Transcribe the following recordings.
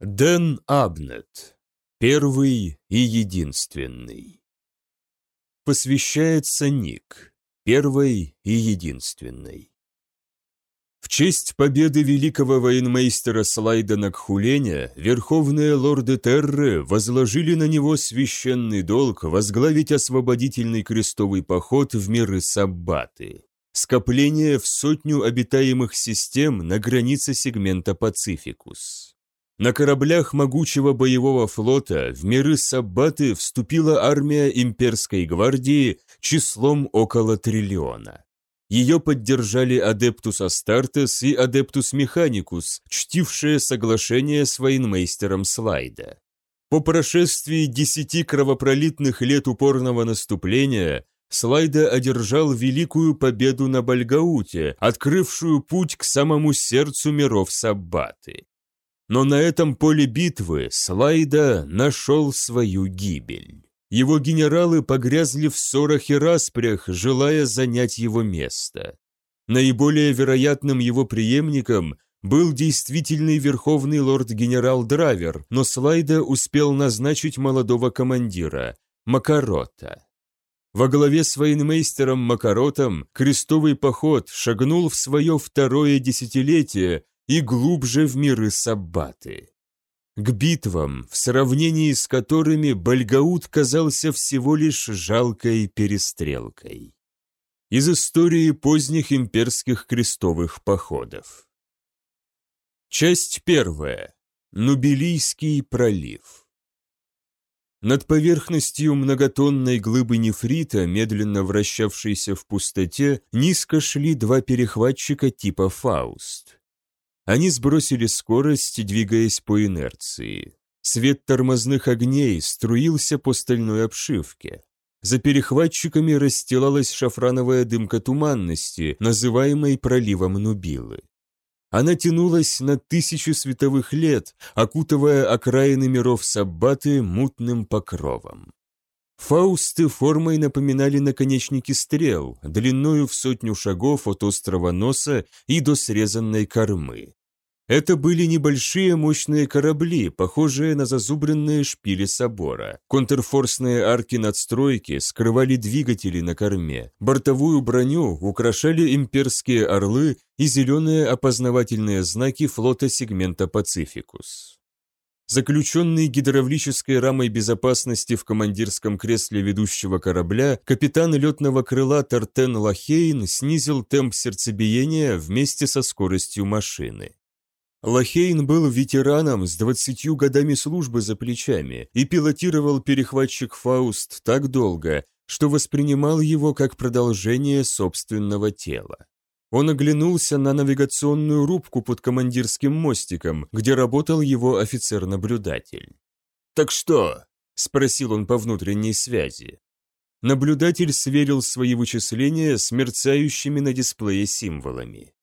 Дэн Абнет. Первый и единственный. Посвящается Ник. Первой и единственной. В честь победы великого военмейстера Слайда Накхуленя верховные лорды Терры возложили на него священный долг возглавить освободительный крестовый поход в миры Саббаты. Скопление в сотню обитаемых систем на границе сегмента Пацификус. На кораблях могучего боевого флота в миры Саббаты вступила армия имперской гвардии числом около триллиона. Ее поддержали Адептус Астартес и Адептус Механикус, чтившие соглашение с военмейстером Слайдо. По прошествии десяти кровопролитных лет упорного наступления Слайдо одержал великую победу на Бальгауте, открывшую путь к самому сердцу миров Саббаты. Но на этом поле битвы Слайда нашел свою гибель. Его генералы погрязли в ссорах и распрях, желая занять его место. Наиболее вероятным его преемником был действительный верховный лорд-генерал Драйвер, но Слайда успел назначить молодого командира, Макарота. Во главе с военмейстером Макаротом крестовый поход шагнул в свое второе десятилетие и глубже в миры Саббаты. К битвам, в сравнении с которыми Бальгаут казался всего лишь жалкой перестрелкой. Из истории поздних имперских крестовых походов. Часть первая. Нубилийский пролив. Над поверхностью многотонной глыбы нефрита, медленно вращавшейся в пустоте, низко шли два перехватчика типа «Фауст». Они сбросили скорость, двигаясь по инерции. Свет тормозных огней струился по стальной обшивке. За перехватчиками расстилалась шафрановая дымка туманности, называемой проливом Нубилы. Она тянулась на тысячи световых лет, окутывая окраины миров Саббаты мутным покровом. Фаусты формой напоминали наконечники стрел, длиною в сотню шагов от острова носа и до срезанной кормы. Это были небольшие мощные корабли, похожие на зазубренные шпили собора. Контрфорсные арки надстройки скрывали двигатели на корме. Бортовую броню украшали имперские орлы и зеленые опознавательные знаки флота сегмента «Пацификус». Заключенный гидравлической рамой безопасности в командирском кресле ведущего корабля, капитан летного крыла Тартен Лахейн снизил темп сердцебиения вместе со скоростью машины. Лохейн был ветераном с двадцатью годами службы за плечами и пилотировал перехватчик «Фауст» так долго, что воспринимал его как продолжение собственного тела. Он оглянулся на навигационную рубку под командирским мостиком, где работал его офицер-наблюдатель. «Так что?» – спросил он по внутренней связи. Наблюдатель сверил свои вычисления с мерцающими на дисплее символами.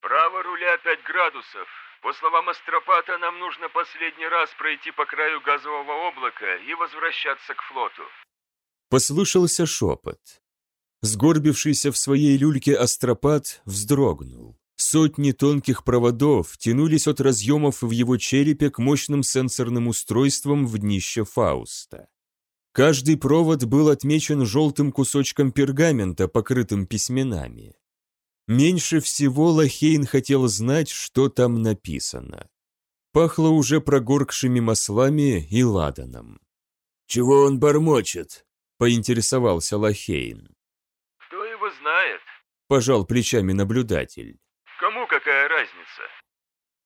«Право руля 5 градусов, по словам астропата, нам нужно последний раз пройти по краю газового облака и возвращаться к флоту. Послышался шепот. Сгорбившийся в своей люльке астропат вздрогнул. Сотни тонких проводов тянулись от разъемов в его черепе к мощным сенсорным устройствам в днище Фауста. Каждый провод был отмечен желтым кусочком пергамента, покрытым письменами. Меньше всего Лохейн хотел знать, что там написано. Пахло уже прогоркшими маслами и ладаном. «Чего он бормочет?» – поинтересовался Лохейн. «Кто его знает?» – пожал плечами наблюдатель. «Кому какая разница?»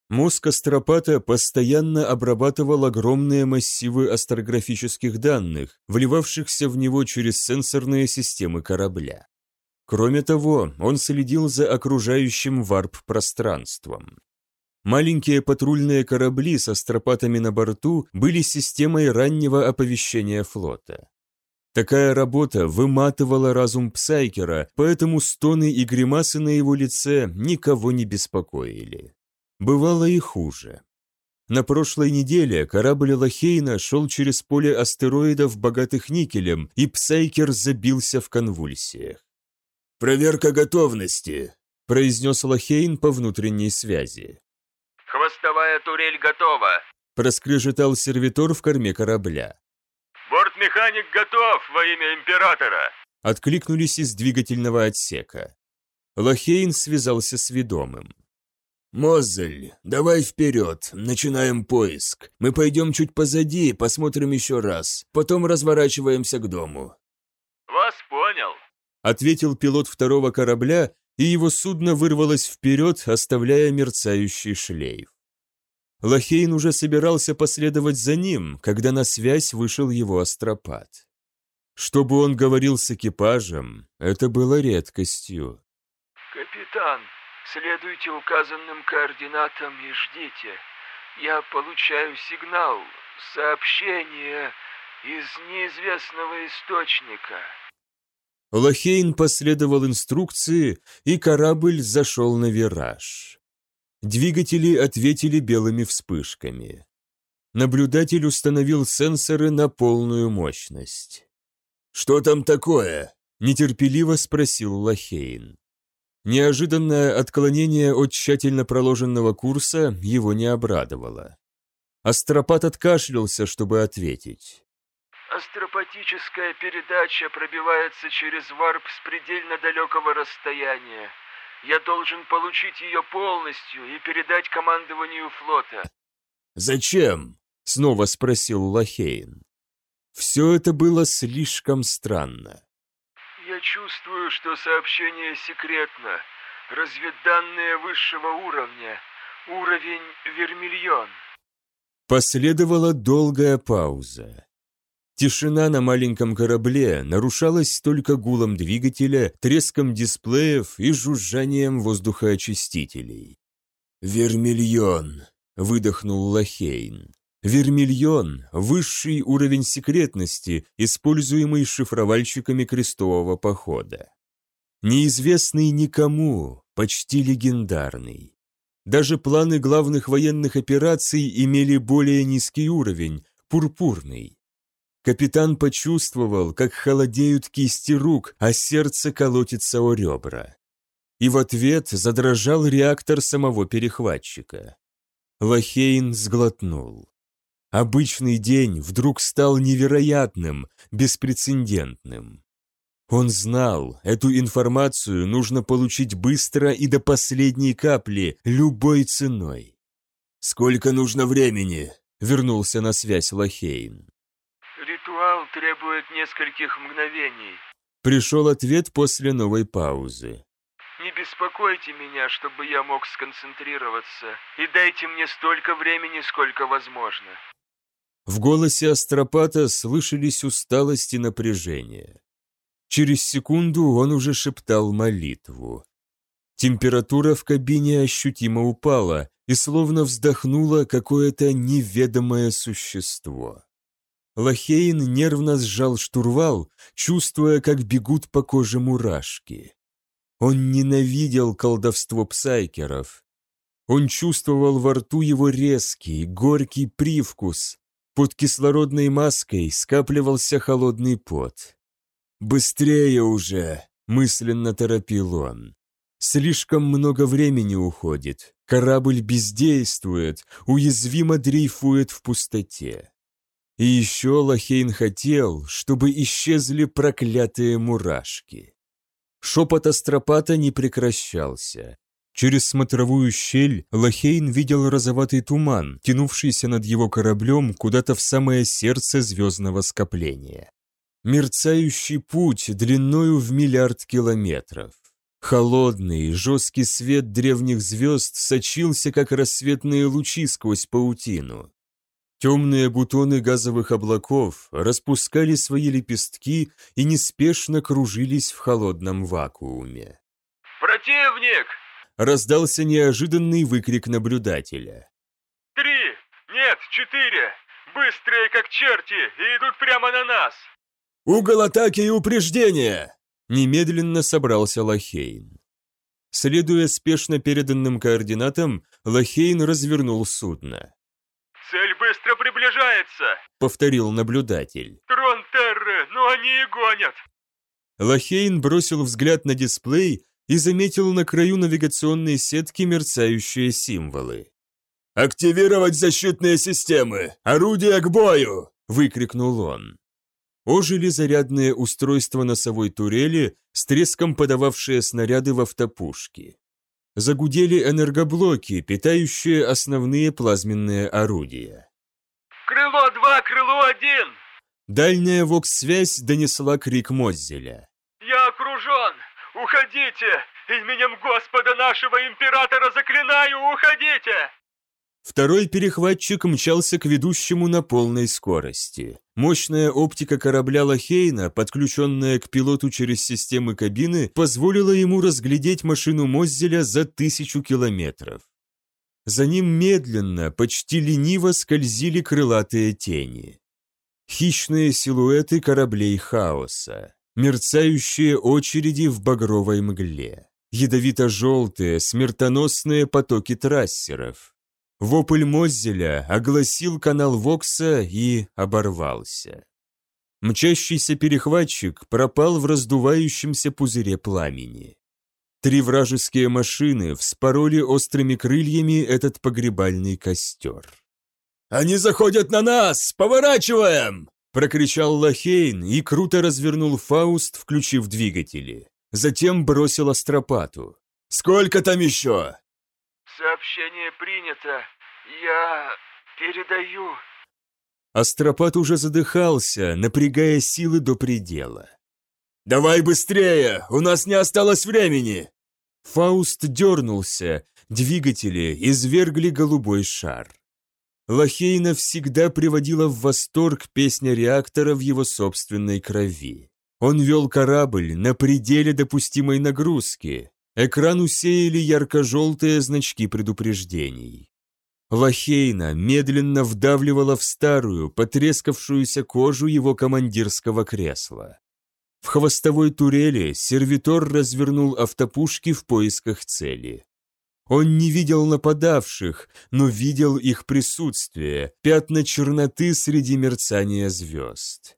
Мозг астропата постоянно обрабатывал огромные массивы астрографических данных, вливавшихся в него через сенсорные системы корабля. Кроме того, он следил за окружающим варп-пространством. Маленькие патрульные корабли с астропатами на борту были системой раннего оповещения флота. Такая работа выматывала разум Псайкера, поэтому стоны и гримасы на его лице никого не беспокоили. Бывало и хуже. На прошлой неделе корабль Лохейна шел через поле астероидов, богатых никелем, и Псайкер забился в конвульсиях. «Проверка готовности», – произнес Лохейн по внутренней связи. «Хвостовая турель готова», – проскрежетал сервитор в корме корабля. «Бортмеханик готов во имя Императора!» – откликнулись из двигательного отсека. Лохейн связался с ведомым. «Мозель, давай вперед, начинаем поиск. Мы пойдем чуть позади, посмотрим еще раз, потом разворачиваемся к дому». «Вас понял», — ответил пилот второго корабля, и его судно вырвалось вперед, оставляя мерцающий шлейф. Лохейн уже собирался последовать за ним, когда на связь вышел его астропат. Чтобы он говорил с экипажем, это было редкостью. «Капитан, Следуйте указанным координатам и ждите. Я получаю сигнал, сообщение из неизвестного источника. Лохейн последовал инструкции, и корабль зашел на вираж. Двигатели ответили белыми вспышками. Наблюдатель установил сенсоры на полную мощность. «Что там такое?» – нетерпеливо спросил Лохейн. Неожиданное отклонение от тщательно проложенного курса его не обрадовало. Астропат откашлялся, чтобы ответить. Астропатическая передача пробивается через варп с предельно далекого расстояния. Я должен получить ее полностью и передать командованию флота. «Зачем?» — снова спросил Лохейн. Все это было слишком странно. Я чувствую, что сообщение секретно. Разведданные высшего уровня. Уровень вермильон. Последовала долгая пауза. Тишина на маленьком корабле нарушалась только гулом двигателя, треском дисплеев и жужжанием воздухоочистителей. «Вермильон», — выдохнул Лохейн. Вермильон – высший уровень секретности, используемый шифровальщиками крестового похода. Неизвестный никому, почти легендарный. Даже планы главных военных операций имели более низкий уровень – пурпурный. Капитан почувствовал, как холодеют кисти рук, а сердце колотится о ребра. И в ответ задрожал реактор самого перехватчика. Лохейн сглотнул. Обычный день вдруг стал невероятным, беспрецедентным. Он знал, эту информацию нужно получить быстро и до последней капли, любой ценой. «Сколько нужно времени?» — вернулся на связь Лохейн. «Ритуал требует нескольких мгновений». Пришел ответ после новой паузы. «Не беспокойте меня, чтобы я мог сконцентрироваться, и дайте мне столько времени, сколько возможно». В голосе астропата слышались усталость и напряжение. Через секунду он уже шептал молитву. Температура в кабине ощутимо упала и словно вздохнуло какое-то неведомое существо. Лохейн нервно сжал штурвал, чувствуя, как бегут по коже мурашки. Он ненавидел колдовство псайкеров. Он чувствовал во рту его резкий, горький привкус, под кислородной маской скапливался холодный пот. «Быстрее уже!» – мысленно торопил он. «Слишком много времени уходит. Корабль бездействует, уязвимо дрейфует в пустоте. И еще Лохейн хотел, чтобы исчезли проклятые мурашки. Шепот астропата не прекращался. Через смотровую щель Лохейн видел розоватый туман, тянувшийся над его кораблем куда-то в самое сердце звездного скопления. Мерцающий путь длиною в миллиард километров. Холодный, жесткий свет древних звезд сочился, как рассветные лучи сквозь паутину. Темные бутоны газовых облаков распускали свои лепестки и неспешно кружились в холодном вакууме. «Противник!» раздался неожиданный выкрик наблюдателя. «Три! Нет, четыре! Быстрые, как черти, и идут прямо на нас!» «Угол атаки и упреждения!» Немедленно собрался Лохейн. Следуя спешно переданным координатам, Лохейн развернул судно. «Цель быстро приближается!» — повторил наблюдатель. «Трон Терры, но они и гонят!» Лохейн бросил взгляд на дисплей и заметил на краю навигационной сетки мерцающие символы. «Активировать защитные системы! Орудия к бою!» – выкрикнул он. Ожили зарядные устройства носовой турели, с треском подававшие снаряды в автопушки. Загудели энергоблоки, питающие основные плазменные орудия. «Крыло 2, крыло 1!» Дальняя вокс-связь донесла крик Моззеля. «Я окружен! Уходите! Именем Господа нашего императора заклинаю, уходите!» Второй перехватчик мчался к ведущему на полной скорости. Мощная оптика корабля Лохейна, подключенная к пилоту через системы кабины, позволила ему разглядеть машину Моззеля за тысячу километров. За ним медленно, почти лениво скользили крылатые тени. Хищные силуэты кораблей хаоса, мерцающие очереди в багровой мгле, ядовито-желтые, смертоносные потоки трассеров, Вопль Моззеля огласил канал Вокса и оборвался. Мчащийся перехватчик пропал в раздувающемся пузыре пламени. Три вражеские машины вспороли острыми крыльями этот погребальный костер. «Они заходят на нас! Поворачиваем!» Прокричал Лохейн и круто развернул Фауст, включив двигатели. Затем бросил астропату. «Сколько там еще?» «Сообщение принято. Я передаю». Астропат уже задыхался, напрягая силы до предела. «Давай быстрее! У нас не осталось времени!» Фауст дернулся, двигатели извергли голубой шар. Лохейна всегда приводила в восторг песня реактора в его собственной крови. Он вел корабль на пределе допустимой нагрузки, Экран усеяли ярко-желтые значки предупреждений. Лохейна медленно вдавливала в старую, потрескавшуюся кожу его командирского кресла. В хвостовой турели сервитор развернул автопушки в поисках цели. Он не видел нападавших, но видел их присутствие, пятна черноты среди мерцания звезд.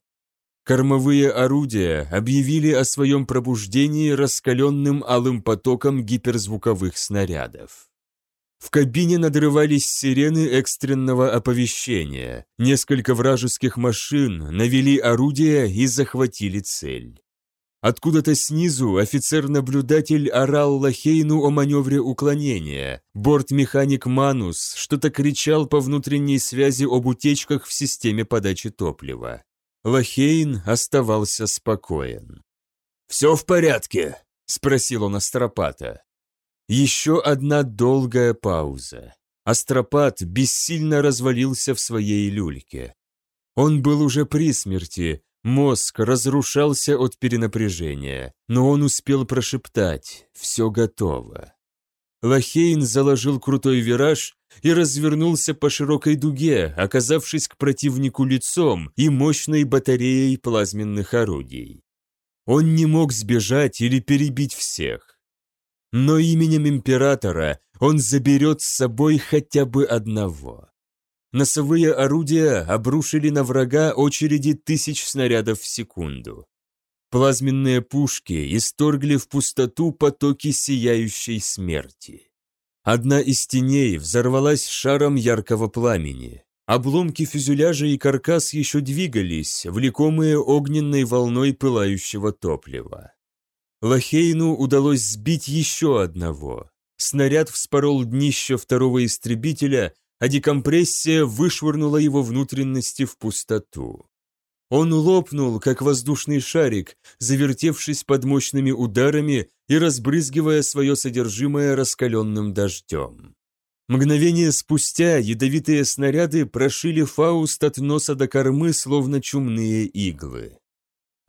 Кормовые орудия объявили о своем пробуждении раскаленным алым потоком гиперзвуковых снарядов. В кабине надрывались сирены экстренного оповещения. Несколько вражеских машин навели орудия и захватили цель. Откуда-то снизу офицер-наблюдатель орал Лохейну о маневре уклонения. Бортмеханик Манус что-то кричал по внутренней связи об утечках в системе подачи топлива. Лохейн оставался спокоен. «Все в порядке?» – спросил он Астропата. Еще одна долгая пауза. Астропат бессильно развалился в своей люльке. Он был уже при смерти, мозг разрушался от перенапряжения, но он успел прошептать «все готово». Лохейн заложил крутой вираж и развернулся по широкой дуге, оказавшись к противнику лицом и мощной батареей плазменных орудий. Он не мог сбежать или перебить всех. Но именем императора он заберет с собой хотя бы одного. Носовые орудия обрушили на врага очереди тысяч снарядов в секунду. Плазменные пушки исторгли в пустоту потоки сияющей смерти. Одна из теней взорвалась шаром яркого пламени. Обломки фюзеляжа и каркас еще двигались, влекомые огненной волной пылающего топлива. Лохейну удалось сбить еще одного. Снаряд вспорол днище второго истребителя, а декомпрессия вышвырнула его внутренности в пустоту. Он лопнул, как воздушный шарик, завертевшись под мощными ударами и разбрызгивая свое содержимое раскаленным дождем. Мгновение спустя ядовитые снаряды прошили Фауст от носа до кормы, словно чумные иглы.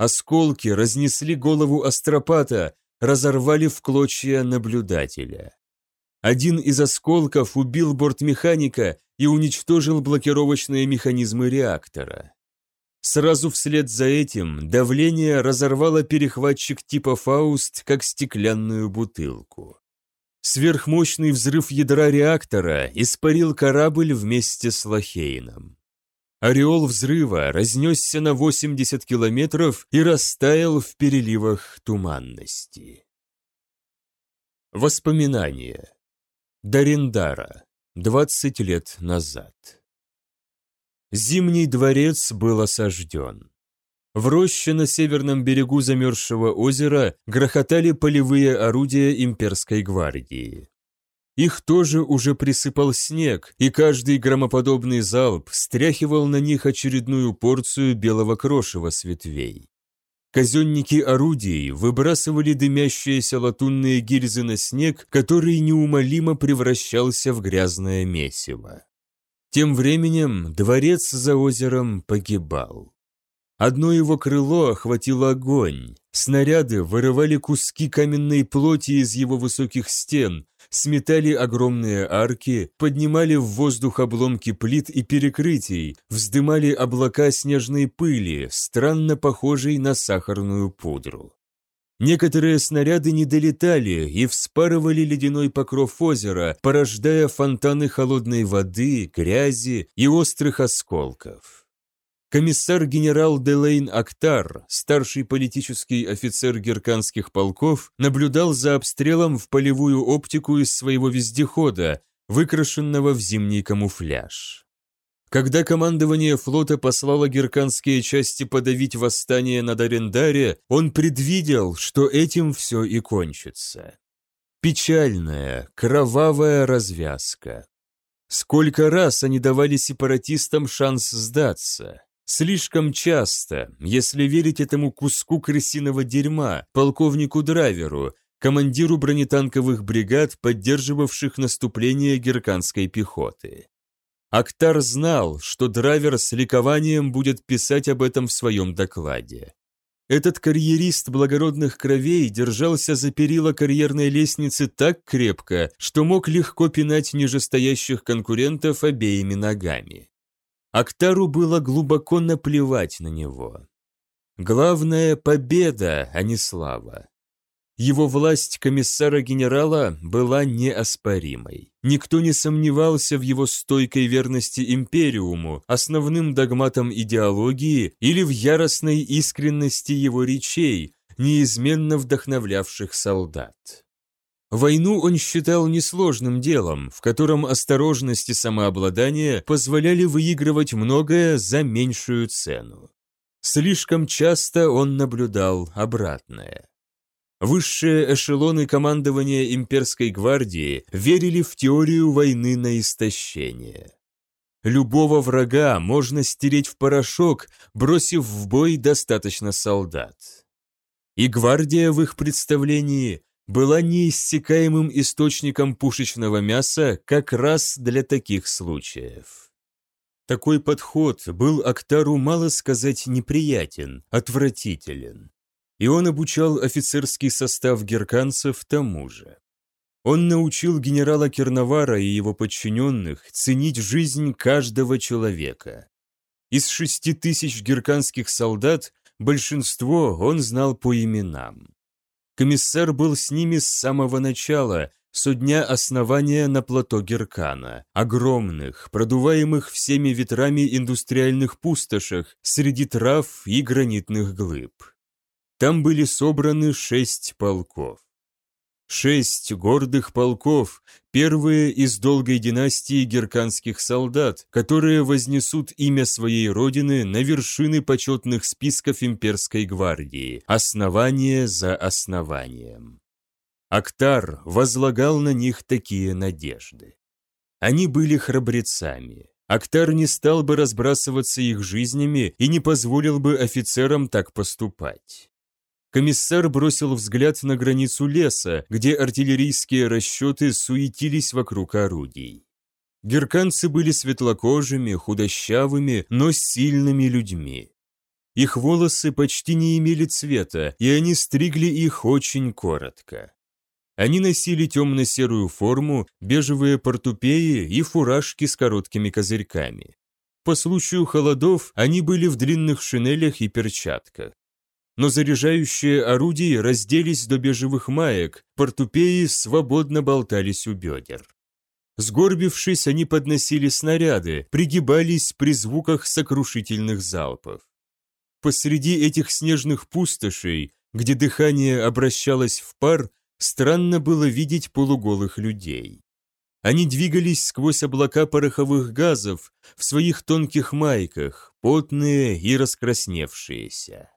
Осколки разнесли голову астропата, разорвали в клочья наблюдателя. Один из осколков убил бортмеханика и уничтожил блокировочные механизмы реактора. Сразу вслед за этим давление разорвало перехватчик типа «Фауст» как стеклянную бутылку. Сверхмощный взрыв ядра реактора испарил корабль вместе с Лохейном. Ореол взрыва разнесся на 80 километров и растаял в переливах туманности. Воспоминания. Дарендара. 20 лет назад. Зимний дворец был осажден. В роще на северном берегу замерзшего озера грохотали полевые орудия имперской гвардии. Их тоже уже присыпал снег, и каждый громоподобный залп стряхивал на них очередную порцию белого крошева с ветвей. Казенники орудий выбрасывали дымящиеся латунные гильзы на снег, который неумолимо превращался в грязное месиво. Тем временем дворец за озером погибал. Одно его крыло охватило огонь. Снаряды вырывали куски каменной плоти из его высоких стен, сметали огромные арки, поднимали в воздух обломки плит и перекрытий, вздымали облака снежной пыли, странно похожей на сахарную пудру. Некоторые снаряды не долетали и вспарывали ледяной покров озера, порождая фонтаны холодной воды, грязи и острых осколков. Комиссар-генерал Делейн Актар, старший политический офицер герканских полков, наблюдал за обстрелом в полевую оптику из своего вездехода, выкрашенного в зимний камуфляж. Когда командование флота послало герканские части подавить восстание на Дарендаре, он предвидел, что этим все и кончится. Печальная, кровавая развязка. Сколько раз они давали сепаратистам шанс сдаться? Слишком часто, если верить этому куску крысиного дерьма, полковнику Драйверу, командиру бронетанковых бригад, поддерживавших наступление герканской пехоты. Актар знал, что Драйвер с ликованием будет писать об этом в своем докладе. Этот карьерист благородных кровей держался за перила карьерной лестницы так крепко, что мог легко пинать нижестоящих конкурентов обеими ногами. Актару было глубоко наплевать на него. Главное – победа, а не слава. Его власть комиссара-генерала была неоспоримой. Никто не сомневался в его стойкой верности империуму, основным догматам идеологии или в яростной искренности его речей, неизменно вдохновлявших солдат. Войну он считал несложным делом, в котором осторожность и самообладание позволяли выигрывать многое за меньшую цену. Слишком часто он наблюдал обратное. Высшие эшелоны командования имперской гвардии верили в теорию войны на истощение. Любого врага можно стереть в порошок, бросив в бой достаточно солдат. И гвардия в их представлении была неиссякаемым источником пушечного мяса как раз для таких случаев. Такой подход был Актару, мало сказать, неприятен, отвратителен и он обучал офицерский состав герканцев тому же. Он научил генерала Керновара и его подчиненных ценить жизнь каждого человека. Из шести тысяч герканских солдат большинство он знал по именам. Комиссар был с ними с самого начала, со дня основания на плато Геркана, огромных, продуваемых всеми ветрами индустриальных пустошах среди трав и гранитных глыб. Там были собраны шесть полков. Шесть гордых полков, первые из долгой династии герканских солдат, которые вознесут имя своей родины на вершины почетных списков имперской гвардии, основание за основанием. Актар возлагал на них такие надежды. Они были храбрецами. Актар не стал бы разбрасываться их жизнями и не позволил бы офицерам так поступать. Комиссар бросил взгляд на границу леса, где артиллерийские расчеты суетились вокруг орудий. Герканцы были светлокожими, худощавыми, но сильными людьми. Их волосы почти не имели цвета, и они стригли их очень коротко. Они носили темно-серую форму, бежевые портупеи и фуражки с короткими козырьками. По случаю холодов они были в длинных шинелях и перчатках но заряжающие орудия разделись до бежевых маек, портупеи свободно болтались у бедер. Сгорбившись, они подносили снаряды, пригибались при звуках сокрушительных залпов. Посреди этих снежных пустошей, где дыхание обращалось в пар, странно было видеть полуголых людей. Они двигались сквозь облака пороховых газов в своих тонких майках, потные и раскрасневшиеся.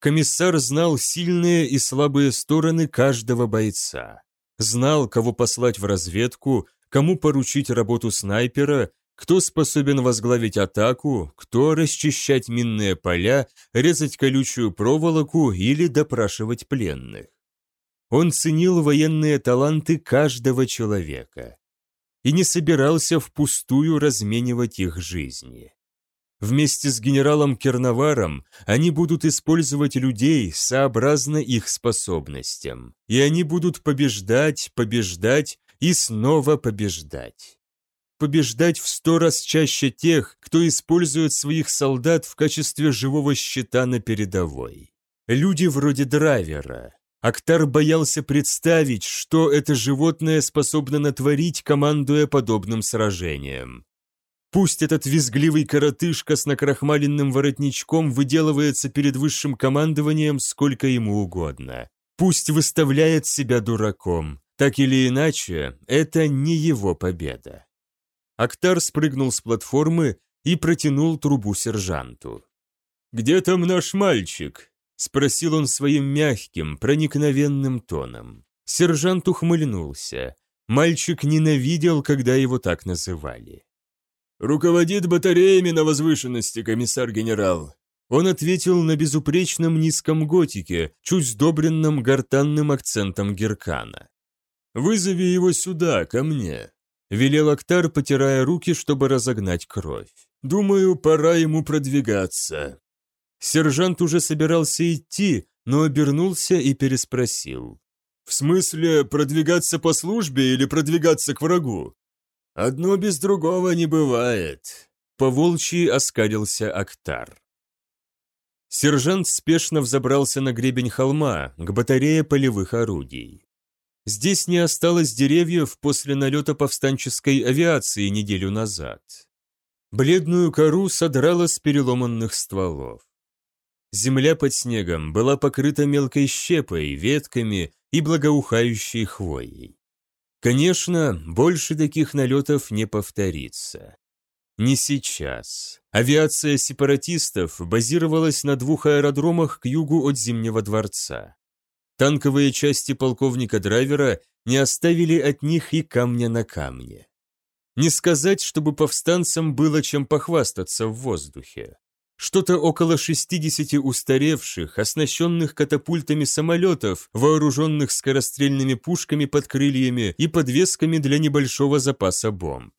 Комиссар знал сильные и слабые стороны каждого бойца. Знал, кого послать в разведку, кому поручить работу снайпера, кто способен возглавить атаку, кто расчищать минные поля, резать колючую проволоку или допрашивать пленных. Он ценил военные таланты каждого человека и не собирался впустую разменивать их жизни. Вместе с генералом Керноваром они будут использовать людей сообразно их способностям, и они будут побеждать, побеждать и снова побеждать. Побеждать в сто раз чаще тех, кто использует своих солдат в качестве живого щита на передовой. Люди вроде Драйвера, Актар боялся представить, что это животное способно натворить, командуя подобным сражением. Пусть этот визгливый коротышка с накрахмаленным воротничком выделывается перед высшим командованием сколько ему угодно. Пусть выставляет себя дураком. Так или иначе, это не его победа. Актар спрыгнул с платформы и протянул трубу сержанту. «Где там наш мальчик?» Спросил он своим мягким, проникновенным тоном. Сержант ухмыльнулся. Мальчик ненавидел, когда его так называли. «Руководит батареями на возвышенности, комиссар-генерал». Он ответил на безупречном низком готике, чуть сдобренном гортанным акцентом Геркана. «Вызови его сюда, ко мне», — велел Актар, потирая руки, чтобы разогнать кровь. «Думаю, пора ему продвигаться». Сержант уже собирался идти, но обернулся и переспросил. «В смысле, продвигаться по службе или продвигаться к врагу?» «Одно без другого не бывает», — поволчьи оскалился Актар. Сержант спешно взобрался на гребень холма, к батарее полевых орудий. Здесь не осталось деревьев после налета повстанческой авиации неделю назад. Бледную кору содрало с переломанных стволов. Земля под снегом была покрыта мелкой щепой, ветками и благоухающей хвоей. Конечно, больше таких налетов не повторится. Не сейчас. Авиация сепаратистов базировалась на двух аэродромах к югу от Зимнего дворца. Танковые части полковника Драйвера не оставили от них и камня на камне. Не сказать, чтобы повстанцам было чем похвастаться в воздухе. Что-то около 60 устаревших, оснащенных катапультами самолетов, вооруженных скорострельными пушками под крыльями и подвесками для небольшого запаса бомб.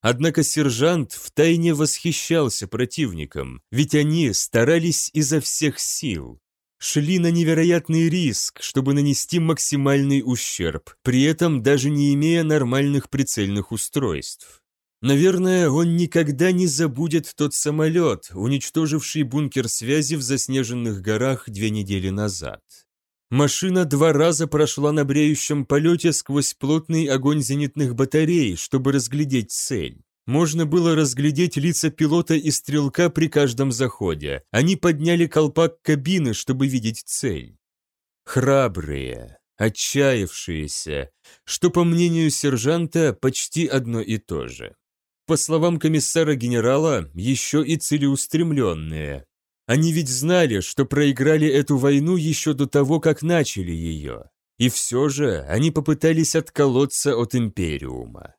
Однако сержант втайне восхищался противником, ведь они старались изо всех сил, шли на невероятный риск, чтобы нанести максимальный ущерб, при этом даже не имея нормальных прицельных устройств. Наверное, он никогда не забудет тот самолет, уничтоживший бункер связи в заснеженных горах две недели назад. Машина два раза прошла на бреющем полете сквозь плотный огонь зенитных батарей, чтобы разглядеть цель. Можно было разглядеть лица пилота и стрелка при каждом заходе. Они подняли колпак кабины, чтобы видеть цель. Храбрые, отчаявшиеся, что, по мнению сержанта, почти одно и то же по словам комиссара-генерала, еще и целеустремленные. Они ведь знали, что проиграли эту войну еще до того, как начали ее. И все же они попытались отколоться от Империума.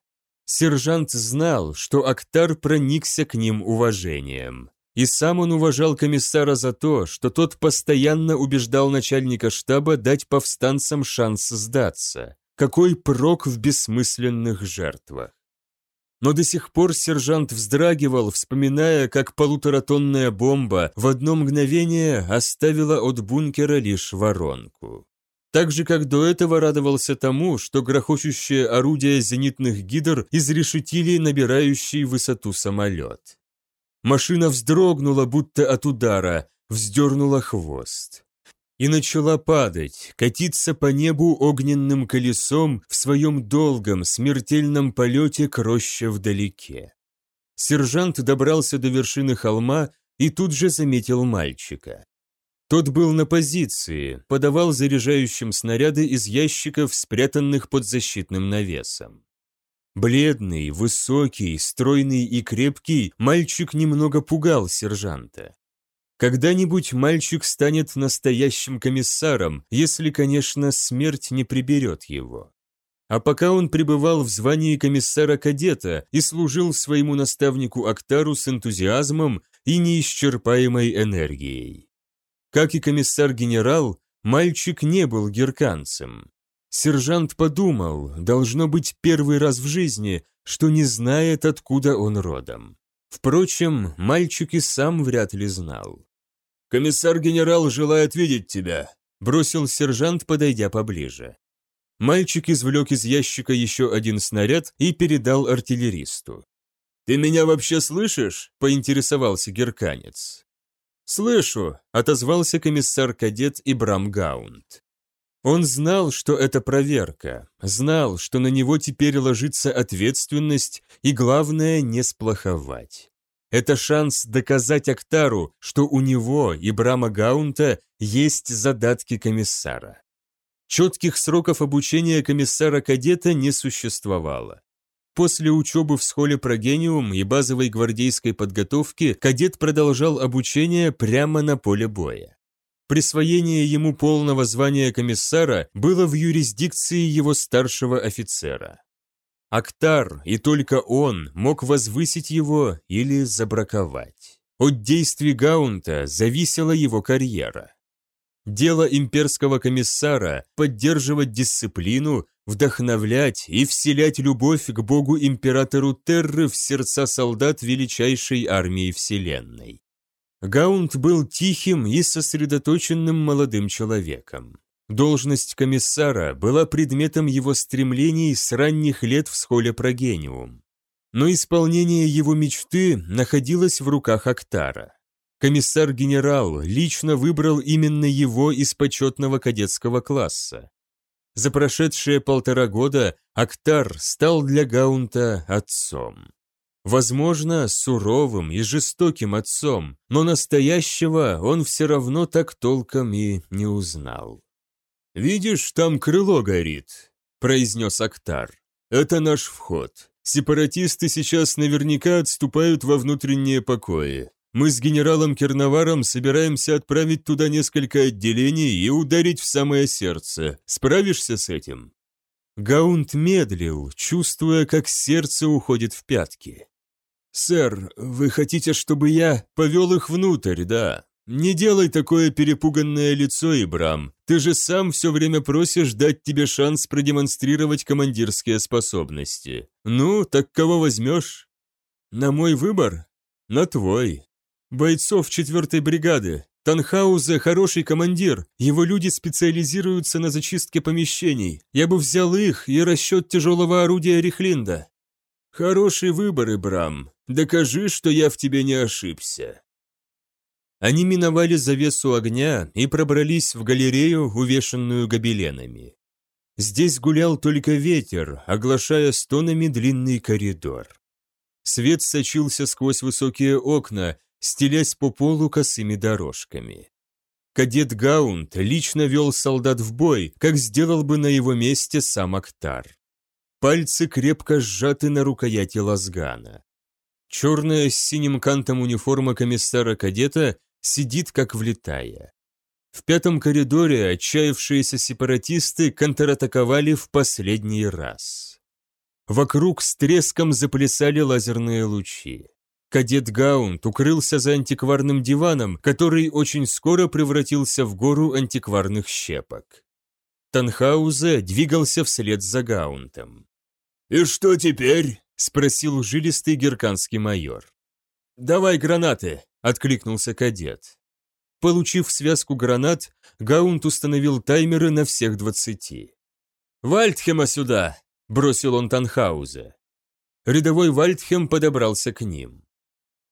Сержант знал, что Актар проникся к ним уважением. И сам он уважал комиссара за то, что тот постоянно убеждал начальника штаба дать повстанцам шанс сдаться. Какой прок в бессмысленных жертвах но до сих пор сержант вздрагивал, вспоминая, как полуторатонная бомба в одно мгновение оставила от бункера лишь воронку. Так же, как до этого радовался тому, что грохочущее орудие зенитных гидр изрешетили набирающий высоту самолет. Машина вздрогнула, будто от удара, вздернула хвост и начала падать, катиться по небу огненным колесом в своем долгом, смертельном полете к роще вдалеке. Сержант добрался до вершины холма и тут же заметил мальчика. Тот был на позиции, подавал заряжающим снаряды из ящиков, спрятанных под защитным навесом. Бледный, высокий, стройный и крепкий, мальчик немного пугал сержанта. Когда-нибудь мальчик станет настоящим комиссаром, если, конечно, смерть не приберет его. А пока он пребывал в звании комиссара-кадета и служил своему наставнику Актару с энтузиазмом и неисчерпаемой энергией. Как и комиссар-генерал, мальчик не был герканцем. Сержант подумал, должно быть первый раз в жизни, что не знает, откуда он родом. Впрочем, мальчик и сам вряд ли знал. «Комиссар-генерал желает видеть тебя», – бросил сержант, подойдя поближе. Мальчик извлек из ящика еще один снаряд и передал артиллеристу. «Ты меня вообще слышишь?» – поинтересовался герканец. «Слышу», – отозвался комиссар-кадет Ибрам Гаунд. Он знал, что это проверка, знал, что на него теперь ложится ответственность и, главное, не сплоховать. Это шанс доказать Актару, что у него, Ибрама Гаунта, есть задатки комиссара. Четких сроков обучения комиссара-кадета не существовало. После учебы в схоле Прогениум и базовой гвардейской подготовки кадет продолжал обучение прямо на поле боя. Присвоение ему полного звания комиссара было в юрисдикции его старшего офицера. Актар, и только он, мог возвысить его или забраковать. От действий Гаунта зависела его карьера. Дело имперского комиссара – поддерживать дисциплину, вдохновлять и вселять любовь к богу-императору Терры в сердца солдат величайшей армии Вселенной. Гаунд был тихим и сосредоточенным молодым человеком. Должность комиссара была предметом его стремлений с ранних лет в схоле Прогениум. Но исполнение его мечты находилось в руках Актара. Комиссар-генерал лично выбрал именно его из почетного кадетского класса. За прошедшие полтора года Актар стал для Гаунта отцом. Возможно, суровым и жестоким отцом, но настоящего он все равно так толком и не узнал. «Видишь, там крыло горит», – произнес Актар. «Это наш вход. Сепаратисты сейчас наверняка отступают во внутренние покои. Мы с генералом Керноваром собираемся отправить туда несколько отделений и ударить в самое сердце. Справишься с этим?» Гаунт медлил, чувствуя, как сердце уходит в пятки. «Сэр, вы хотите, чтобы я повел их внутрь, да? Не делай такое перепуганное лицо, Ибрам. Ты же сам все время просишь дать тебе шанс продемонстрировать командирские способности. Ну, так кого возьмешь?» «На мой выбор?» «На твой. Бойцов четвертой бригады. Танхаузе хороший командир, его люди специализируются на зачистке помещений. Я бы взял их и расчет тяжелого орудия Рихлинда». «Хороший выбор, Ибрам. Докажи, что я в тебе не ошибся». Они миновали завесу огня и пробрались в галерею, увешанную гобеленами. Здесь гулял только ветер, оглашая стонами длинный коридор. Свет сочился сквозь высокие окна, стелясь по полу косыми дорожками. Кадет Гаунт лично вел солдат в бой, как сделал бы на его месте сам Актар. Пальцы крепко сжаты на рукояти лазгана. Черная с синим кантом униформа комиссара-кадета сидит как влетая. В пятом коридоре отчаявшиеся сепаратисты контратаковали в последний раз. Вокруг с треском заплясали лазерные лучи. Кадет Гаунт укрылся за антикварным диваном, который очень скоро превратился в гору антикварных щепок. Танхаузе двигался вслед за Гаунтом. «И что теперь?» – спросил жилистый герканский майор. «Давай гранаты!» – откликнулся кадет. Получив связку гранат, Гаунт установил таймеры на всех двадцати. «Вальдхема сюда!» – бросил он Танхаузе. Рядовой Вальдхем подобрался к ним.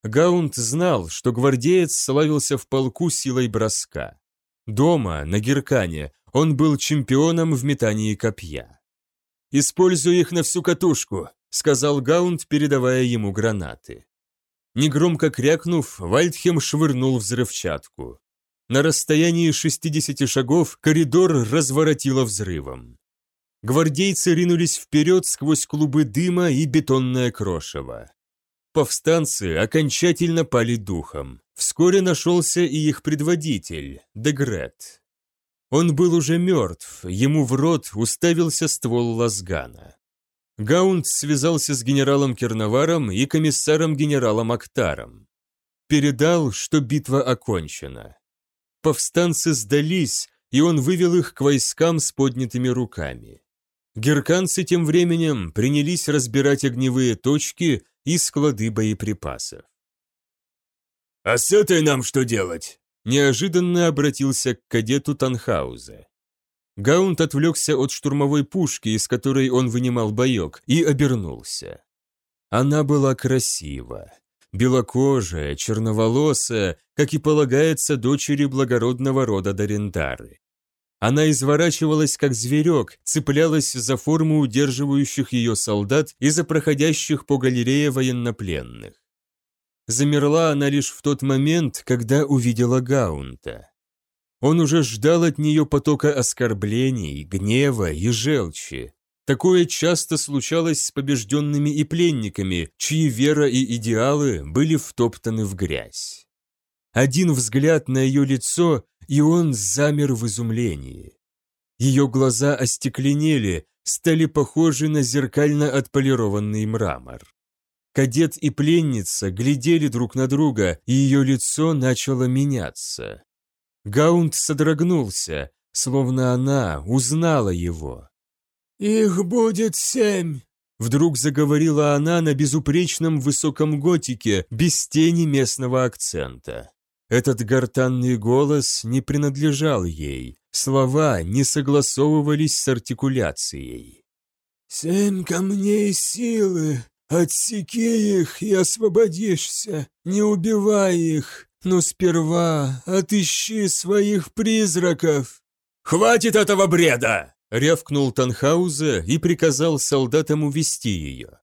Гаунт знал, что гвардеец славился в полку силой броска. Дома, на Геркане, он был чемпионом в метании копья. «Используй их на всю катушку», — сказал Гаунд, передавая ему гранаты. Негромко крякнув, Вальдхем швырнул взрывчатку. На расстоянии 60 шагов коридор разворотило взрывом. Гвардейцы ринулись вперед сквозь клубы дыма и бетонное крошево. Повстанцы окончательно пали духом. Вскоре нашелся и их предводитель, Дегрет. Он был уже мертв, ему в рот уставился ствол лазгана. Гаунд связался с генералом Керноваром и комиссаром генералом Актаром. Передал, что битва окончена. Повстанцы сдались, и он вывел их к войскам с поднятыми руками. Герканцы тем временем принялись разбирать огневые точки и склады боеприпасов. «А с этой нам что делать?» Неожиданно обратился к кадету Танхаузе. Гаунт отвлекся от штурмовой пушки, из которой он вынимал боек, и обернулся. Она была красива. Белокожая, черноволосая, как и полагается дочери благородного рода Дарендары. Она изворачивалась, как зверек, цеплялась за форму удерживающих ее солдат и за проходящих по галерее военнопленных. Замерла она лишь в тот момент, когда увидела Гаунта. Он уже ждал от нее потока оскорблений, гнева и желчи. Такое часто случалось с побежденными и пленниками, чьи вера и идеалы были втоптаны в грязь. Один взгляд на ее лицо, и он замер в изумлении. Ее глаза остекленели, стали похожи на зеркально отполированный мрамор. Кадет и пленница глядели друг на друга, и ее лицо начало меняться. Гаунд содрогнулся, словно она узнала его. «Их будет семь!» Вдруг заговорила она на безупречном высоком готике, без тени местного акцента. Этот гортанный голос не принадлежал ей, слова не согласовывались с артикуляцией. «Семь камней силы! Отсеки их и освободишься! Не убивай их! Но сперва отыщи своих призраков!» «Хватит этого бреда!» — рявкнул Танхаузе и приказал солдатам увести ее.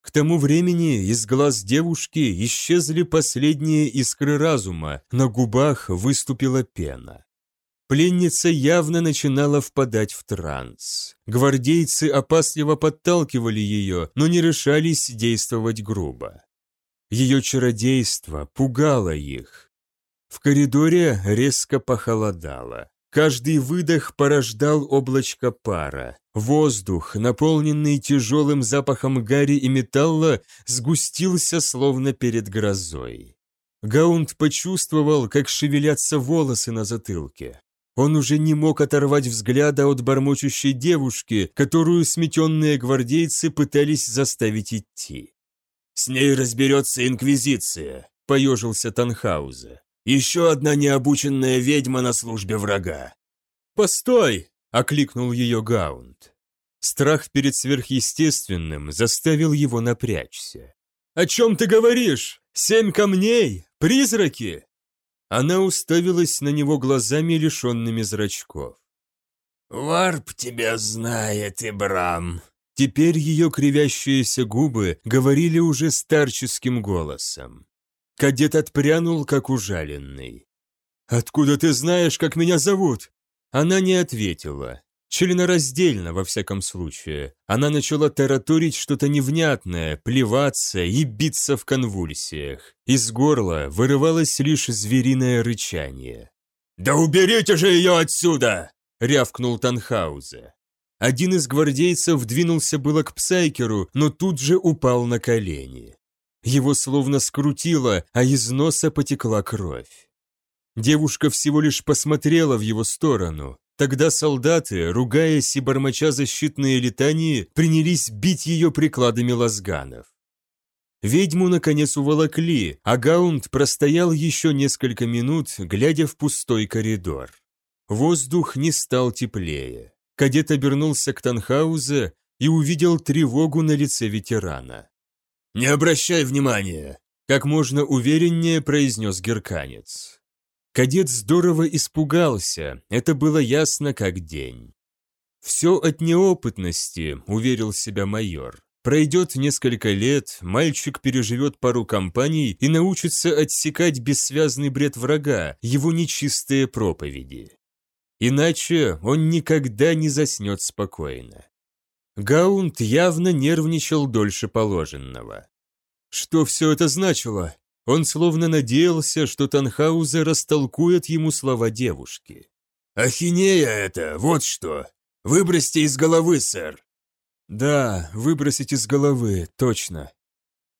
К тому времени из глаз девушки исчезли последние искры разума, на губах выступила пена. Пленница явно начинала впадать в транс. Гвардейцы опасливо подталкивали ее, но не решались действовать грубо. Ее чародейство пугало их. В коридоре резко похолодало. Каждый выдох порождал облачко пара. Воздух, наполненный тяжелым запахом гари и металла, сгустился словно перед грозой. Гаунд почувствовал, как шевелятся волосы на затылке. Он уже не мог оторвать взгляда от бормочущей девушки, которую сметенные гвардейцы пытались заставить идти. «С ней разберется Инквизиция», — поежился Танхаузе. «Еще одна необученная ведьма на службе врага». «Постой!» — окликнул ее Гаунд. Страх перед сверхъестественным заставил его напрячься. «О чем ты говоришь? Семь камней? Призраки?» Она уставилась на него глазами, лишенными зрачков. «Варп тебя знает, Ибрам», Теперь ее кривящиеся губы говорили уже старческим голосом. Кадет отпрянул, как ужаленный. «Откуда ты знаешь, как меня зовут?» Она не ответила. Членораздельно, во всяком случае. Она начала тараторить что-то невнятное, плеваться и биться в конвульсиях. Из горла вырывалось лишь звериное рычание. «Да уберите же ее отсюда!» — рявкнул Танхаузе. Один из гвардейцев двинулся было к Псайкеру, но тут же упал на колени. Его словно скрутило, а из носа потекла кровь. Девушка всего лишь посмотрела в его сторону. Тогда солдаты, ругаясь и бормоча защитные летания, принялись бить ее прикладами лазганов. Ведьму, наконец, уволокли, а Гаунд простоял еще несколько минут, глядя в пустой коридор. Воздух не стал теплее. Кадет обернулся к Танхаузе и увидел тревогу на лице ветерана. «Не обращай внимания!» – как можно увереннее произнес герканец. Кадет здорово испугался, это было ясно как день. «Все от неопытности», – уверил себя майор. Пройдет несколько лет, мальчик переживет пару кампаний и научится отсекать бессвязный бред врага, его нечистые проповеди. Иначе он никогда не заснет спокойно. Гаунт явно нервничал дольше положенного. Что все это значило? Он словно надеялся, что Танхаузер растолкует ему слова девушки. «Ахинея это, вот что! Выбросьте из головы, сэр!» Да, выбросить из головы, точно.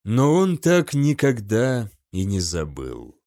Но он так никогда и не забыл.